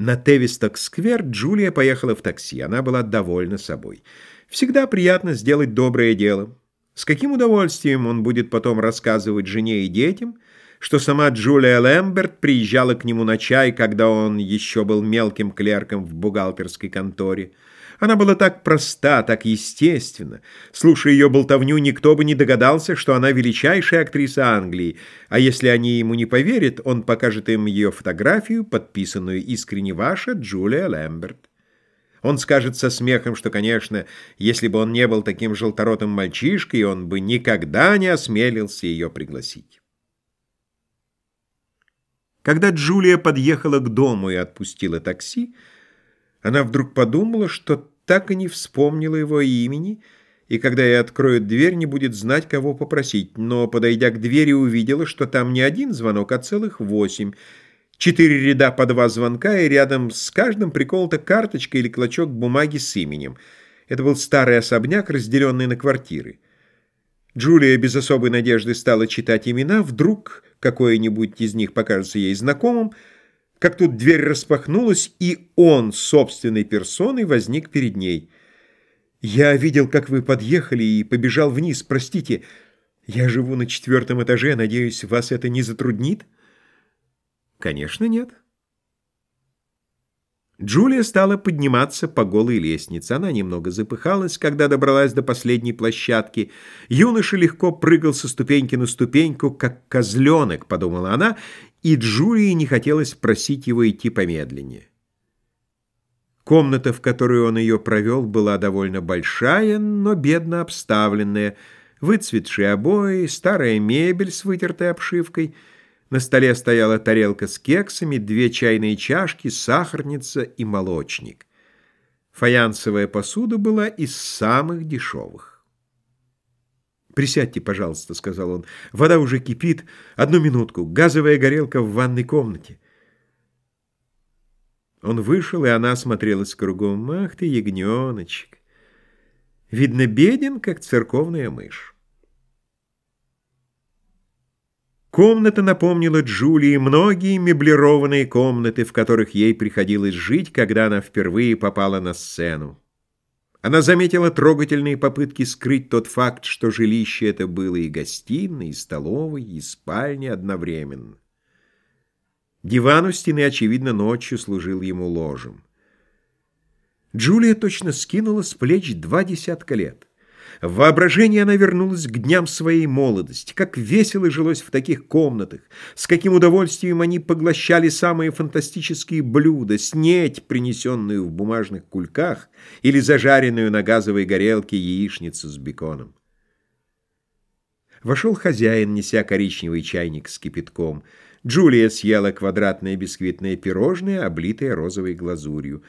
На Тевисток-сквер Джулия поехала в такси. Она была довольна собой. Всегда приятно сделать доброе дело. С каким удовольствием он будет потом рассказывать жене и детям, что сама Джулия Лэмберт приезжала к нему на чай, когда он еще был мелким клерком в бухгалтерской конторе. Она была так проста, так естественна. Слушая ее болтовню, никто бы не догадался, что она величайшая актриса Англии, а если они ему не поверят, он покажет им ее фотографию, подписанную искренне ваша Джулия Лэмберт. Он скажет со смехом, что, конечно, если бы он не был таким желторотым мальчишкой, он бы никогда не осмелился ее пригласить. Когда Джулия подъехала к дому и отпустила такси, она вдруг подумала, что так и не вспомнила его имени, и когда ей откроют дверь, не будет знать, кого попросить. Но, подойдя к двери, увидела, что там не один звонок, а целых восемь. Четыре ряда по два звонка, и рядом с каждым приколота карточка или клочок бумаги с именем. Это был старый особняк, разделенный на квартиры. Джулия без особой надежды стала читать имена. Вдруг какое-нибудь из них покажется ей знакомым — как тут дверь распахнулась, и он собственной персоной возник перед ней. «Я видел, как вы подъехали, и побежал вниз. Простите, я живу на четвертом этаже, надеюсь, вас это не затруднит?» «Конечно, нет». Джулия стала подниматься по голой лестнице. Она немного запыхалась, когда добралась до последней площадки. Юноша легко прыгал со ступеньки на ступеньку, как козленок, подумала она, и Джулии не хотелось просить его идти помедленнее. Комната, в которую он ее провел, была довольно большая, но бедно обставленная. Выцветшие обои, старая мебель с вытертой обшивкой — на столе стояла тарелка с кексами, две чайные чашки, сахарница и молочник. Фаянсовая посуда была из самых дешевых. «Присядьте, пожалуйста», — сказал он. «Вода уже кипит. Одну минутку. Газовая горелка в ванной комнате». Он вышел, и она осмотрелась кругом. «Ах ты, ягненочек! Видно, беден, как церковная мышь». Комната напомнила Джулии многие меблированные комнаты, в которых ей приходилось жить, когда она впервые попала на сцену. Она заметила трогательные попытки скрыть тот факт, что жилище это было и гостиной, и столовой, и спальней одновременно. Диван у стены, очевидно, ночью служил ему ложем. Джулия точно скинула с плеч два десятка лет. В воображении она вернулась к дням своей молодости. Как весело жилось в таких комнатах, с каким удовольствием они поглощали самые фантастические блюда, снеть, принесенную в бумажных кульках, или зажаренную на газовой горелке яичницу с беконом. Вошел хозяин, неся коричневый чайник с кипятком. Джулия съела квадратное бисквитное пирожное, облитое розовой глазурью.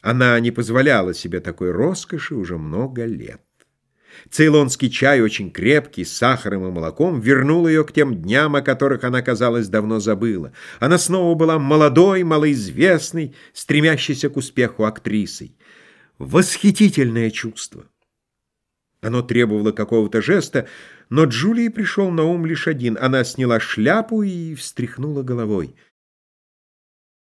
Она не позволяла себе такой роскоши уже много лет. Цейлонский чай, очень крепкий, с сахаром и молоком, вернул ее к тем дням, о которых она, казалось, давно забыла. Она снова была молодой, малоизвестной, стремящейся к успеху актрисой. Восхитительное чувство! Оно требовало какого-то жеста, но Джулии пришел на ум лишь один. Она сняла шляпу и встряхнула головой —